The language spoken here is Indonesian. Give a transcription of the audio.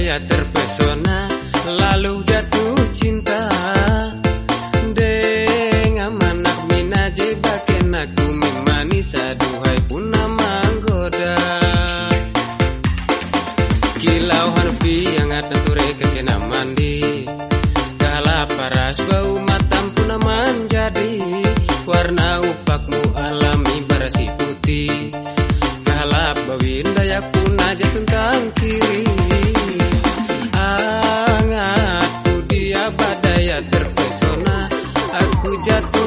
badaya terpesona lalu jatuh cinta. Dengan anak mina jebaken aku manis aduhai puna manggoda kilau harpi yang ada ture kena mandi. Kala paras bau matam puna menjadi warna upakmu alami just